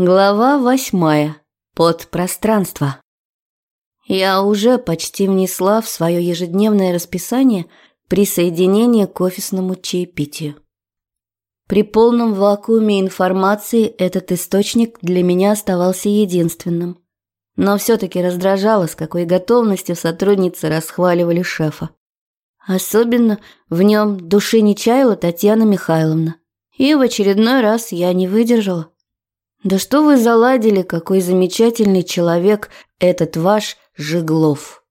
Глава восьмая. Подпространство. Я уже почти внесла в свое ежедневное расписание присоединение к офисному чаепитию. При полном вакууме информации этот источник для меня оставался единственным. Но все-таки раздражало, с какой готовностью сотрудницы расхваливали шефа. Особенно в нем души не чаяла Татьяна Михайловна. И в очередной раз я не выдержала. Да что вы заладили, какой замечательный человек этот ваш Жиглов.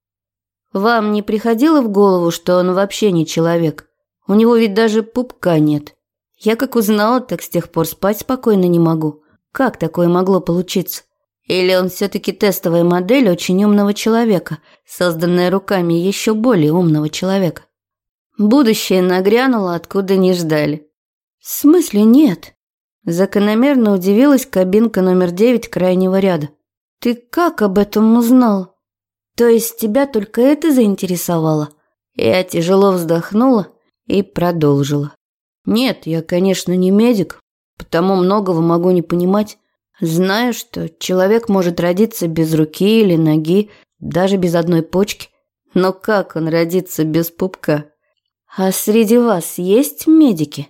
Вам не приходило в голову, что он вообще не человек? У него ведь даже пупка нет. Я как узнала, так с тех пор спать спокойно не могу. Как такое могло получиться? Или он все-таки тестовая модель очень умного человека, созданная руками еще более умного человека? Будущее нагрянуло, откуда не ждали. В смысле нет? Закономерно удивилась кабинка номер девять крайнего ряда. «Ты как об этом узнал? То есть тебя только это заинтересовало?» Я тяжело вздохнула и продолжила. «Нет, я, конечно, не медик, потому многого могу не понимать. Знаю, что человек может родиться без руки или ноги, даже без одной почки. Но как он родится без пупка? А среди вас есть медики?»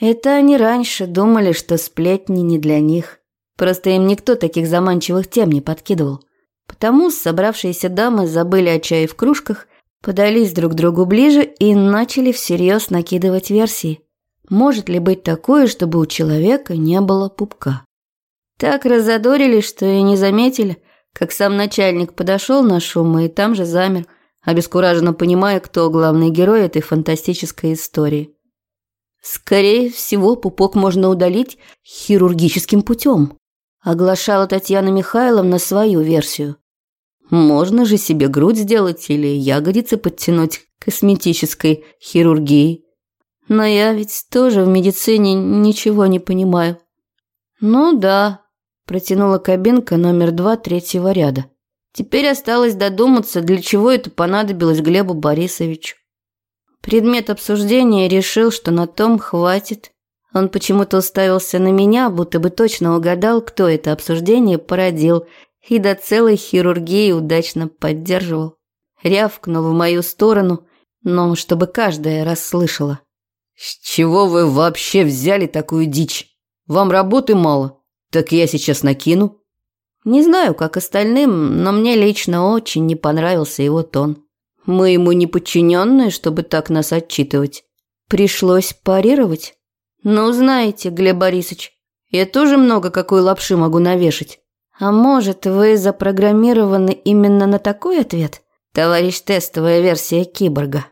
Это они раньше думали, что сплетни не для них. Просто им никто таких заманчивых тем не подкидывал. Потому собравшиеся дамы забыли о чае в кружках, подались друг другу ближе и начали всерьез накидывать версии. Может ли быть такое, чтобы у человека не было пупка? Так разодорились, что и не заметили, как сам начальник подошел на шум и там же замер, обескураженно понимая, кто главный герой этой фантастической истории. Скорее всего, пупок можно удалить хирургическим путем, оглашала Татьяна Михайловна свою версию. Можно же себе грудь сделать или ягодицы подтянуть косметической хирургией. Но я ведь тоже в медицине ничего не понимаю. Ну да, протянула кабинка номер два третьего ряда. Теперь осталось додуматься, для чего это понадобилось Глебу Борисовичу. Предмет обсуждения решил, что на том хватит. Он почему-то уставился на меня, будто бы точно угадал, кто это обсуждение породил, и до целой хирургии удачно поддерживал. Рявкнул в мою сторону, но чтобы каждая расслышала. «С чего вы вообще взяли такую дичь? Вам работы мало? Так я сейчас накину». Не знаю, как остальным, но мне лично очень не понравился его тон. Мы ему не подчиненные, чтобы так нас отчитывать. Пришлось парировать. Ну, знаете, Глеб Борисович, я тоже много какой лапши могу навешать. А может, вы запрограммированы именно на такой ответ? Товарищ тестовая версия киборга.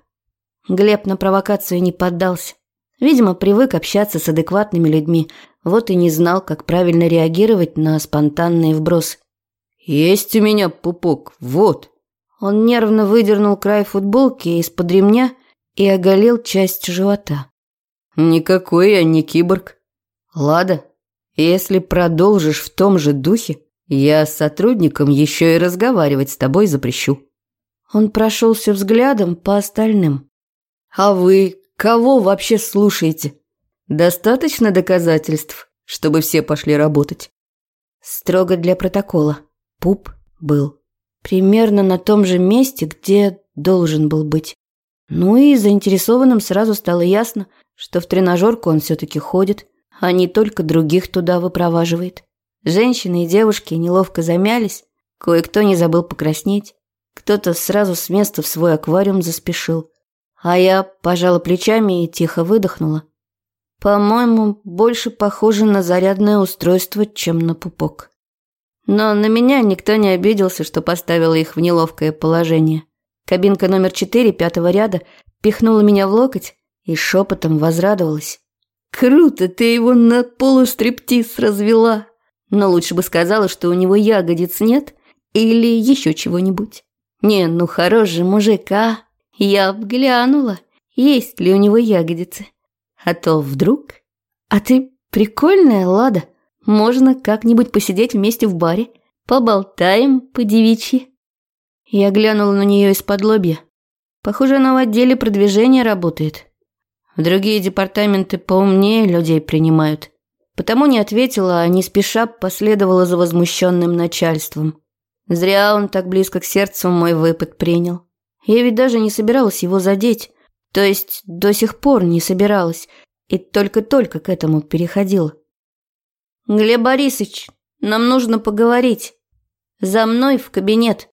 Глеб на провокацию не поддался. Видимо, привык общаться с адекватными людьми, вот и не знал, как правильно реагировать на спонтанные вбросы. «Есть у меня пупок, вот», он нервно выдернул край футболки из-под ремня и оголил часть живота. «Никакой я не киборг. Лада, если продолжишь в том же духе, я с сотрудником еще и разговаривать с тобой запрещу». Он прошелся взглядом по остальным. «А вы кого вообще слушаете? Достаточно доказательств, чтобы все пошли работать?» Строго для протокола. Пуп был примерно на том же месте, где должен был быть. Ну и заинтересованным сразу стало ясно, что в тренажерку он все-таки ходит, а не только других туда выпроваживает. Женщины и девушки неловко замялись, кое-кто не забыл покраснеть, кто-то сразу с места в свой аквариум заспешил. А я пожала плечами и тихо выдохнула. По-моему, больше похоже на зарядное устройство, чем на пупок. Но на меня никто не обиделся, что поставила их в неловкое положение. Кабинка номер четыре пятого ряда пихнула меня в локоть и шепотом возрадовалась. «Круто, ты его на полустриптиз развела!» Но лучше бы сказала, что у него ягодиц нет или еще чего-нибудь. Не, ну хорош же мужик, а? Я обглянула, есть ли у него ягодицы. А то вдруг... А ты прикольная, Лада. Можно как-нибудь посидеть вместе в баре. Поболтаем по девичьи. Я глянула на нее из-под лобья. Похоже, она в отделе продвижения работает. В другие департаменты поумнее людей принимают. потому не ответила, а не спеша последовала за возмущенным начальством. Зря он так близко к сердцу мой выпад принял. Я ведь даже не собиралась его задеть, то есть до сих пор не собиралась, и только-только к этому переходила. «Глеб Борисович, нам нужно поговорить. За мной в кабинет».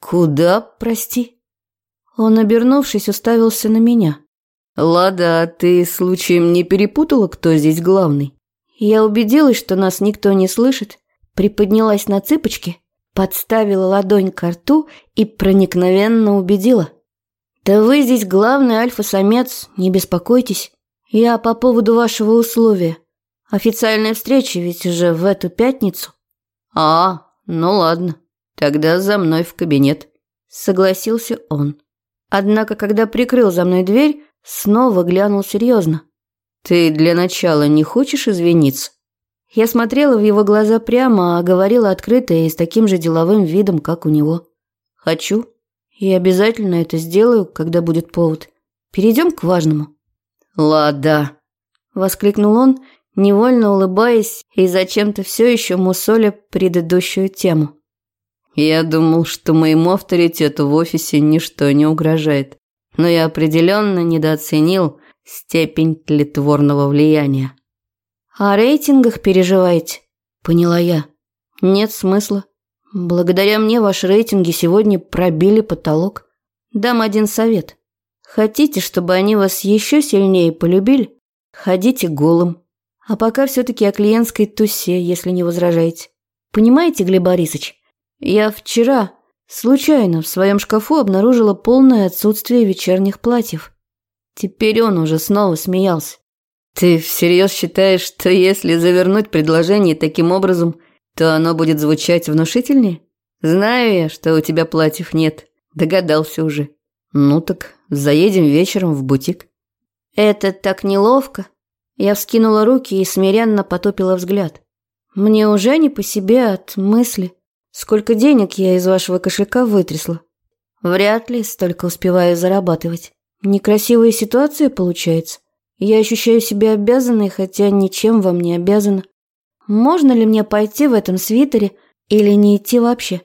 «Куда, прости?» Он, обернувшись, уставился на меня. «Лада, а ты случаем не перепутала, кто здесь главный?» Я убедилась, что нас никто не слышит, приподнялась на цыпочки, подставила ладонь к рту и проникновенно убедила. «Да вы здесь главный альфа-самец, не беспокойтесь. Я по поводу вашего условия. Официальная встреча ведь уже в эту пятницу». «А, ну ладно, тогда за мной в кабинет», — согласился он. Однако, когда прикрыл за мной дверь, снова глянул серьезно. «Ты для начала не хочешь извиниться?» Я смотрела в его глаза прямо, а говорила открыто и с таким же деловым видом, как у него. «Хочу. И обязательно это сделаю, когда будет повод. Перейдем к важному». «Лада!» – воскликнул он, невольно улыбаясь и зачем-то все еще мусоля предыдущую тему. «Я думал, что моему авторитету в офисе ничто не угрожает, но я определенно недооценил степень тлетворного влияния. «О рейтингах переживаете?» – поняла я. «Нет смысла. Благодаря мне ваши рейтинги сегодня пробили потолок. Дам один совет. Хотите, чтобы они вас еще сильнее полюбили? Ходите голым. А пока все-таки о клиентской тусе, если не возражаете. Понимаете, Глеб Борисович, я вчера случайно в своем шкафу обнаружила полное отсутствие вечерних платьев. Теперь он уже снова смеялся. «Ты всерьез считаешь, что если завернуть предложение таким образом, то оно будет звучать внушительнее? Знаю я, что у тебя платьев нет. Догадался уже. Ну так, заедем вечером в бутик». «Это так неловко». Я вскинула руки и смиренно потопила взгляд. «Мне уже не по себе от мысли, сколько денег я из вашего кошелька вытрясла. Вряд ли столько успеваю зарабатывать». Некрасивая ситуация получается. Я ощущаю себя обязанной, хотя ничем вам не обязана. Можно ли мне пойти в этом свитере или не идти вообще?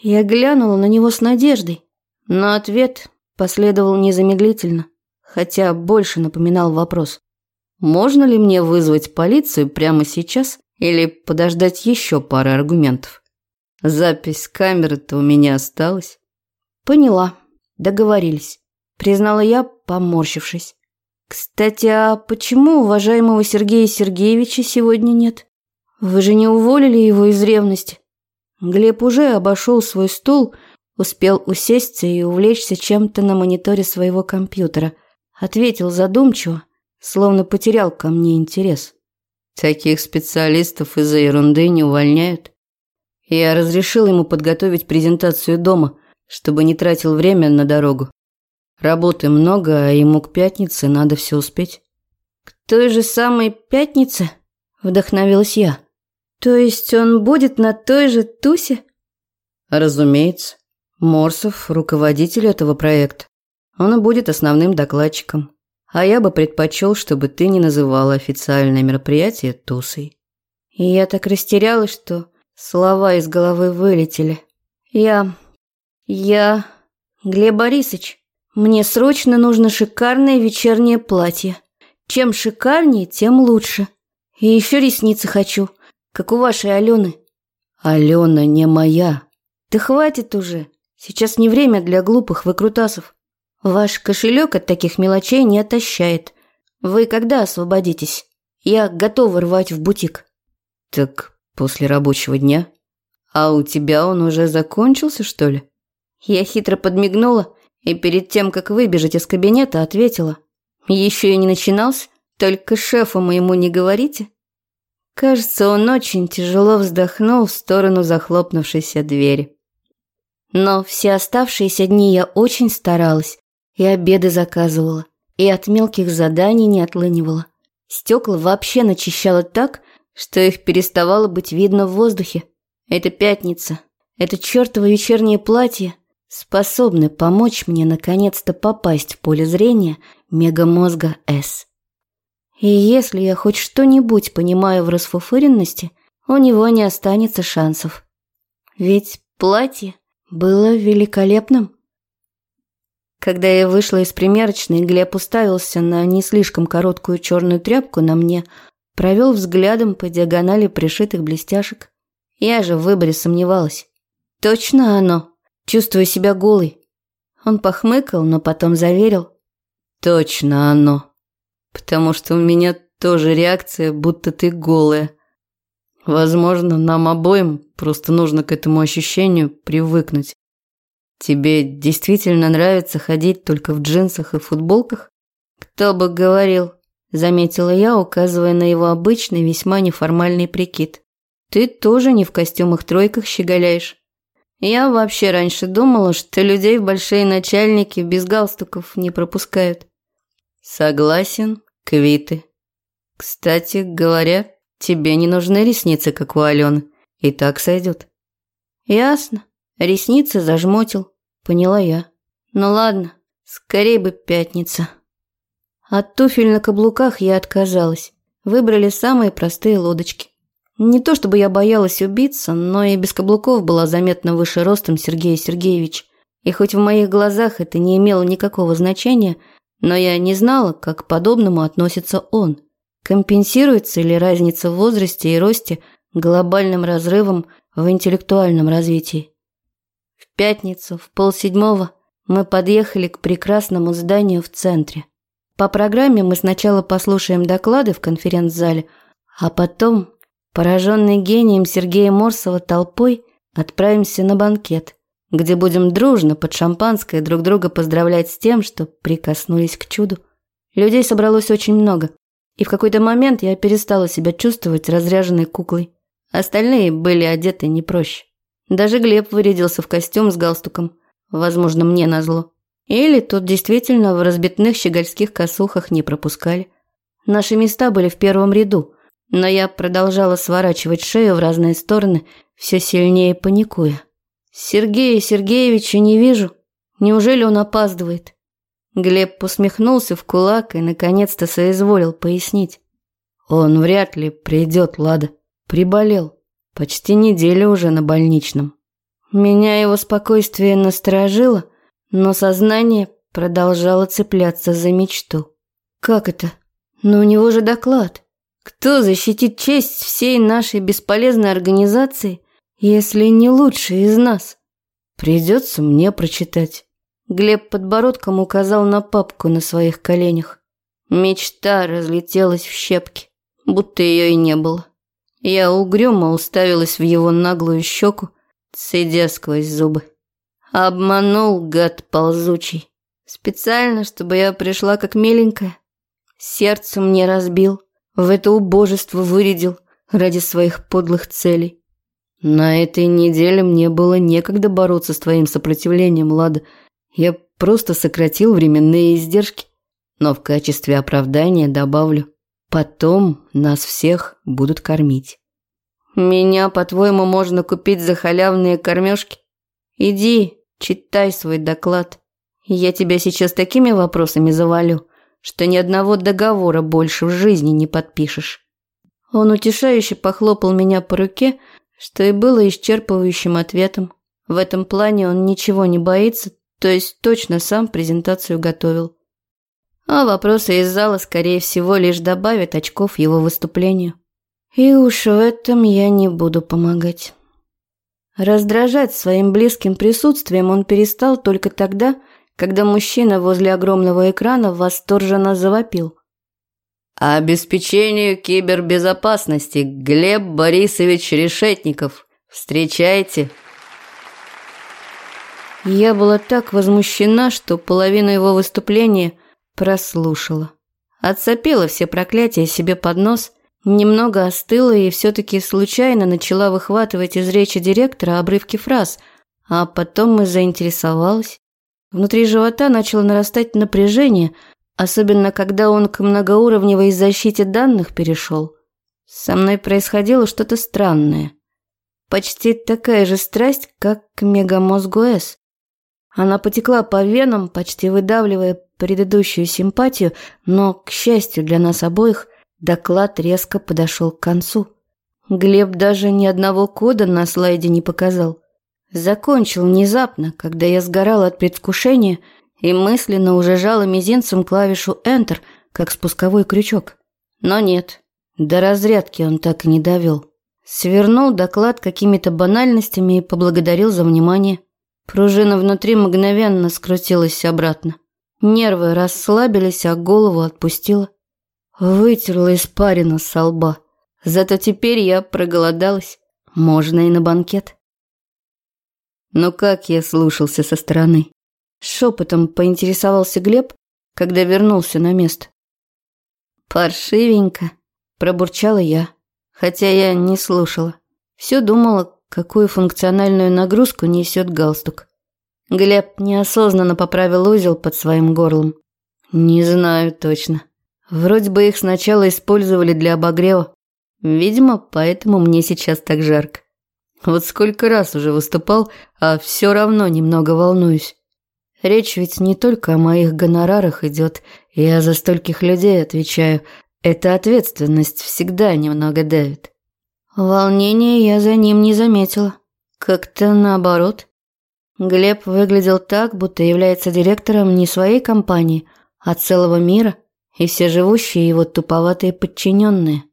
Я глянула на него с надеждой, но ответ последовал незамедлительно, хотя больше напоминал вопрос. Можно ли мне вызвать полицию прямо сейчас или подождать еще пары аргументов? Запись камеры-то у меня осталась. Поняла. Договорились признала я, поморщившись. Кстати, а почему уважаемого Сергея Сергеевича сегодня нет? Вы же не уволили его из ревности. Глеб уже обошел свой стул, успел усесться и увлечься чем-то на мониторе своего компьютера. Ответил задумчиво, словно потерял ко мне интерес. Таких специалистов из-за ерунды не увольняют. Я разрешил ему подготовить презентацию дома, чтобы не тратил время на дорогу. Работы много, а ему к пятнице надо все успеть. К той же самой пятнице? Вдохновилась я. То есть он будет на той же тусе? Разумеется. Морсов – руководитель этого проекта. Он и будет основным докладчиком. А я бы предпочел, чтобы ты не называла официальное мероприятие тусой. И я так растерялась, что слова из головы вылетели. Я... я... Глеб Борисович, мне срочно нужно шикарное вечернее платье. Чем шикарнее, тем лучше. И еще ресницы хочу, как у вашей Алены. Алена не моя. Да хватит уже. Сейчас не время для глупых выкрутасов. Ваш кошелек от таких мелочей не отощает. Вы когда освободитесь? Я готова рвать в бутик. Так после рабочего дня? А у тебя он уже закончился, что ли? Я хитро подмигнула и перед тем, как выбежать из кабинета, ответила. «Еще и не начинался, только шефу моему не говорите». Кажется, он очень тяжело вздохнул в сторону захлопнувшейся двери. Но все оставшиеся дни я очень старалась, и обеды заказывала, и от мелких заданий не отлынивала. Стекла вообще начищала так, что их переставало быть видно в воздухе. Это пятница, это чертово вечернее платье, способны помочь мне наконец-то попасть в поле зрения мегамозга С. И если я хоть что-нибудь понимаю в расфуфыренности, у него не останется шансов. Ведь платье было великолепным. Когда я вышла из примерочной, Глеб уставился на не слишком короткую черную тряпку на мне, провел взглядом по диагонали пришитых блестяшек. Я же в выборе сомневалась. Точно оно. Чувствую себя голой. Он похмыкал, но потом заверил. Точно оно. Потому что у меня тоже реакция, будто ты голая. Возможно, нам обоим просто нужно к этому ощущению привыкнуть. Тебе действительно нравится ходить только в джинсах и футболках? Кто бы говорил, заметила я, указывая на его обычный, весьма неформальный прикид. Ты тоже не в костюмах-тройках щеголяешь. Я вообще раньше думала, что людей в большие начальники без галстуков не пропускают. Согласен, квиты. Кстати говоря, тебе не нужны ресницы, как у Алены. И так сойдет. Ясно. Ресницы зажмотил. Поняла я. Ну ладно, скорее бы пятница. От туфель на каблуках я отказалась. Выбрали самые простые лодочки. Не то чтобы я боялась убиться, но и без каблуков была заметно выше ростом Сергея Сергеевич. И хоть в моих глазах это не имело никакого значения, но я не знала, как к подобному относится он. Компенсируется ли разница в возрасте и росте глобальным разрывом в интеллектуальном развитии? Пятницу в полседьмого мы подъехали к прекрасному зданию в центре. По программе мы сначала послушаем доклады в конференц-зале, а потом, пораженный гением Сергея Морсова толпой, отправимся на банкет – где будем дружно под шампанское друг друга поздравлять с тем, что прикоснулись к чуду. Людей собралось очень много, и в какой-то момент я перестала себя чувствовать разряженной куклой. Остальные были одеты не проще. Даже Глеб вырядился в костюм с галстуком, возможно, мне назло. Или тут действительно в разбитных щегольских косухах не пропускали. Наши места были в первом ряду, но я продолжала сворачивать шею в разные стороны, все сильнее паникуя. Сергея Сергеевича не вижу. Неужели он опаздывает? Глеб усмехнулся в кулак и наконец-то соизволил пояснить. Он вряд ли придет, Лада. Приболел. Почти неделю уже на больничном. Меня его спокойствие насторожило, но сознание продолжало цепляться за мечту. Как это? Но у него же доклад. Кто защитит честь всей нашей бесполезной организации – если не лучший из нас. Придется мне прочитать. Глеб подбородком указал на папку на своих коленях. Мечта разлетелась в щепки, будто ее и не было. Я угрюмо уставилась в его наглую щеку, цедя сквозь зубы. Обманул гад ползучий. Специально, чтобы я пришла как миленькая. Сердце мне разбил, в это убожество вырядил ради своих подлых целей. На этой неделе мне было некогда бороться с твоим сопротивлением, Лада. Я просто сократил временные издержки. Но в качестве оправдания добавлю. Потом нас всех будут кормить. Меня, по-твоему, можно купить за халявные кормежки? Иди, читай свой доклад. Я тебя сейчас такими вопросами завалю, что ни одного договора больше в жизни не подпишешь. Он утешающе похлопал меня по руке, что и было исчерпывающим ответом. В этом плане он ничего не боится, то есть точно сам презентацию готовил. А вопросы из зала, скорее всего, лишь добавят очков его выступлению. И уж в этом я не буду помогать. Раздражать своим близким присутствием он перестал только тогда, когда мужчина возле огромного экрана восторженно завопил. Обеспечению кибербезопасности Глеб Борисович Решетников. Встречайте. Я была так возмущена, что половину его выступления прослушала. Отцепила все проклятия себе под нос, немного остыла и все-таки случайно начала выхватывать из речи директора обрывки фраз, а потом и заинтересовалась. Внутри живота начало нарастать напряжение – Особенно, когда он к многоуровневой защите данных перешел. Со мной происходило что-то странное. Почти такая же страсть, как к мегамозгу С. Она потекла по венам, почти выдавливая предыдущую симпатию, но, к счастью для нас обоих, доклад резко подошел к концу. Глеб даже ни одного кода на слайде не показал. Закончил внезапно, когда я сгорала от предвкушения и мысленно уже жала мизинцем клавишу Enter, как спусковой крючок. Но нет, до разрядки он так и не довел. Свернул доклад какими-то банальностями и поблагодарил за внимание. Пружина внутри мгновенно скрутилась обратно. Нервы расслабились, а голову отпустила. Вытерла испарину со лба. Зато теперь я проголодалась. Можно и на банкет. Но как я слушался со стороны. Шепотом поинтересовался Глеб, когда вернулся на место. «Паршивенько», – пробурчала я хотя я не слушала. Все думала, какую функциональную нагрузку несет галстук. Глеб неосознанно поправил узел под своим горлом. Не знаю точно. Вроде бы их сначала использовали для обогрева. Видимо, поэтому мне сейчас так жарко. Вот сколько раз уже выступал, а все равно немного волнуюсь. Речь ведь не только о моих гонорарах идет. Я за стольких людей отвечаю, эта ответственность всегда немного давит. Волнения я за ним не заметила. Как-то наоборот. Глеб выглядел так, будто является директором не своей компании, а целого мира, и все живущие его туповатые подчиненные.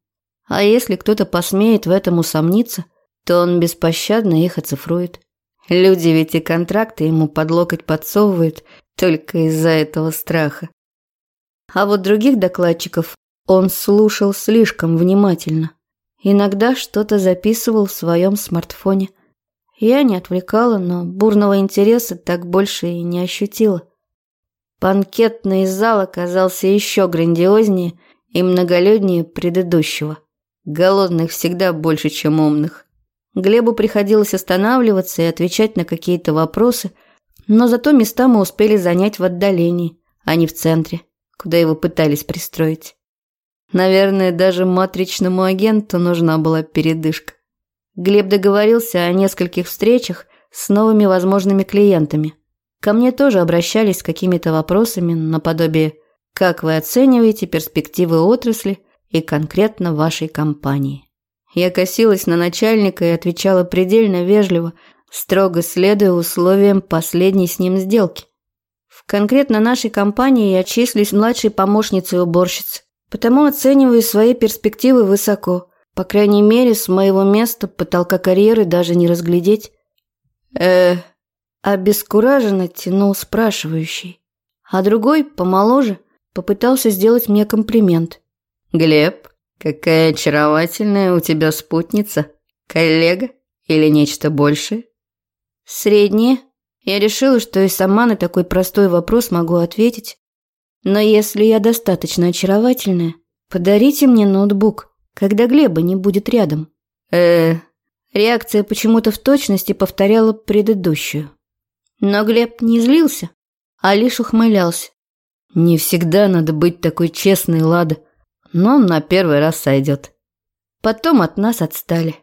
А если кто-то посмеет в этом усомниться, то он беспощадно их оцифрует. Люди ведь и контракты ему под локоть подсовывают только из-за этого страха. А вот других докладчиков он слушал слишком внимательно. Иногда что-то записывал в своем смартфоне. Я не отвлекала, но бурного интереса так больше и не ощутила. Банкетный зал оказался еще грандиознее и многолюднее предыдущего. Голодных всегда больше, чем умных. Глебу приходилось останавливаться и отвечать на какие-то вопросы, но зато места мы успели занять в отдалении, а не в центре, куда его пытались пристроить. Наверное, даже матричному агенту нужна была передышка. Глеб договорился о нескольких встречах с новыми возможными клиентами. Ко мне тоже обращались с какими-то вопросами наподобие «Как вы оцениваете перспективы отрасли и конкретно вашей компании?» Я косилась на начальника и отвечала предельно вежливо, строго следуя условиям последней с ним сделки. В конкретно нашей компании я числюсь младшей помощницей уборщицы. Потому оцениваю свои перспективы высоко. По крайней мере, с моего места потолка карьеры даже не разглядеть. э Обескураженно тянул спрашивающий. А другой, помоложе, попытался сделать мне комплимент. «Глеб, какая очаровательная у тебя спутница. Коллега или нечто большее?» «Среднее. Я решила, что и сама на такой простой вопрос могу ответить. Но если я достаточно очаровательная, подарите мне ноутбук, когда Глеба не будет рядом. Э, реакция почему-то в точности повторяла предыдущую. Но Глеб не злился, а лишь ухмылялся. Не всегда надо быть такой честной, Лада, но на первый раз сойдет. Потом от нас отстали.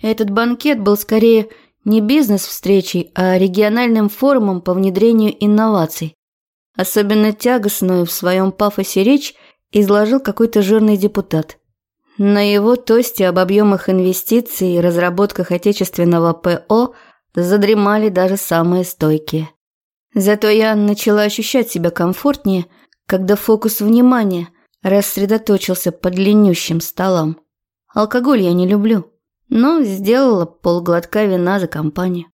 Этот банкет был скорее не бизнес-встречей, а региональным форумом по внедрению инноваций. Особенно тягостную в своем пафосе речь изложил какой-то жирный депутат. На его тосте об объемах инвестиций и разработках отечественного ПО задремали даже самые стойкие. Зато я начала ощущать себя комфортнее, когда фокус внимания рассредоточился под длиннющим столом. Алкоголь я не люблю, но сделала полглотка вина за компанию.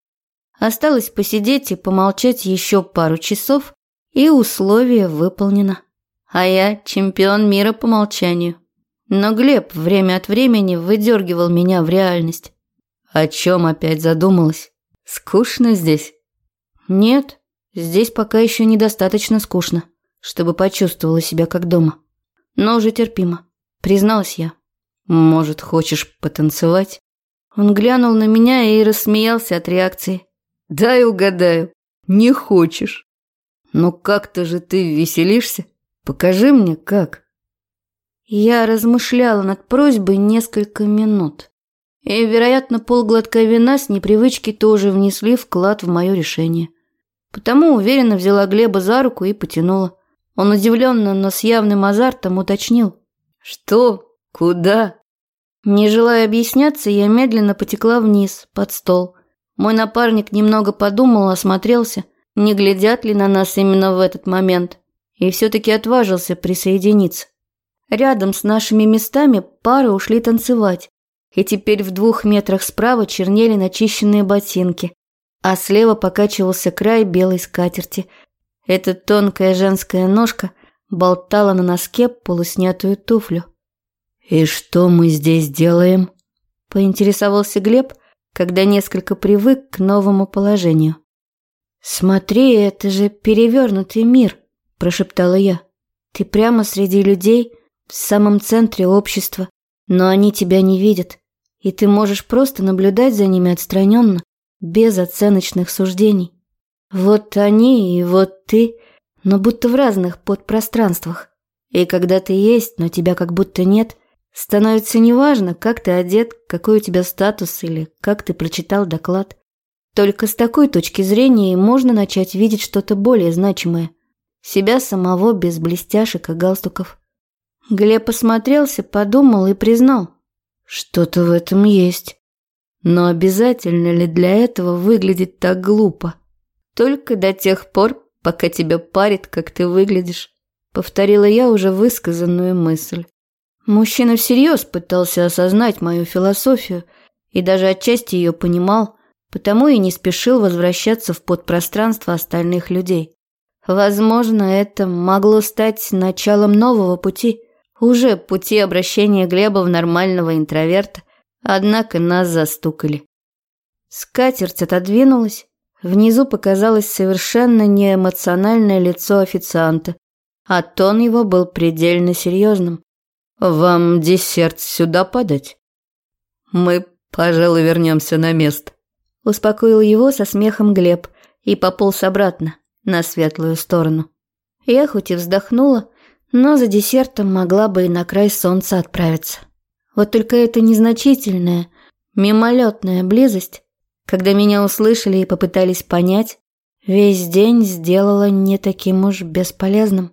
Осталось посидеть и помолчать еще пару часов, и условие выполнено. А я чемпион мира по молчанию. Но Глеб время от времени выдергивал меня в реальность. О чем опять задумалась? Скучно здесь? Нет, здесь пока еще недостаточно скучно, чтобы почувствовала себя как дома. Но уже терпимо, призналась я. Может, хочешь потанцевать? Он глянул на меня и рассмеялся от реакции. Дай угадаю, не хочешь. «Ну как-то же ты веселишься? Покажи мне, как». Я размышляла над просьбой несколько минут. И, вероятно, полглотка вина с непривычки тоже внесли вклад в мое решение. Потому уверенно взяла Глеба за руку и потянула. Он удивленно, но с явным азартом уточнил. «Что, Куда?» Не желая объясняться, я медленно потекла вниз, под стол. Мой напарник немного подумал, осмотрелся, не глядят ли на нас именно в этот момент, и все-таки отважился присоединиться. Рядом с нашими местами пары ушли танцевать, и теперь в двух метрах справа чернели начищенные ботинки, а слева покачивался край белой скатерти. Эта тонкая женская ножка болтала на носке полуснятую туфлю. «И что мы здесь делаем?» – поинтересовался Глеб, когда несколько привык к новому положению. «Смотри, это же перевернутый мир», – прошептала я. «Ты прямо среди людей, в самом центре общества, но они тебя не видят, и ты можешь просто наблюдать за ними отстраненно, без оценочных суждений. Вот они и вот ты, но будто в разных подпространствах. И когда ты есть, но тебя как будто нет – Становится неважно, как ты одет, какой у тебя статус или как ты прочитал доклад. Только с такой точки зрения можно начать видеть что-то более значимое. Себя самого без блестяшек и галстуков. Глеб осмотрелся, подумал и признал. Что-то в этом есть. Но обязательно ли для этого выглядеть так глупо? Только до тех пор, пока тебя парит, как ты выглядишь. Повторила я уже высказанную мысль. Мужчина всерьез пытался осознать мою философию и даже отчасти ее понимал, потому и не спешил возвращаться в подпространство остальных людей. Возможно, это могло стать началом нового пути, уже пути обращения Глеба в нормального интроверта, однако нас застукали. Скатерть отодвинулась, внизу показалось совершенно неэмоциональное лицо официанта, а тон его был предельно серьезным. «Вам десерт сюда подать?» «Мы, пожалуй, вернемся на место», – успокоил его со смехом Глеб и пополз обратно, на светлую сторону. Я хоть и вздохнула, но за десертом могла бы и на край солнца отправиться. Вот только эта незначительная, мимолетная близость, когда меня услышали и попытались понять, весь день сделала не таким уж бесполезным.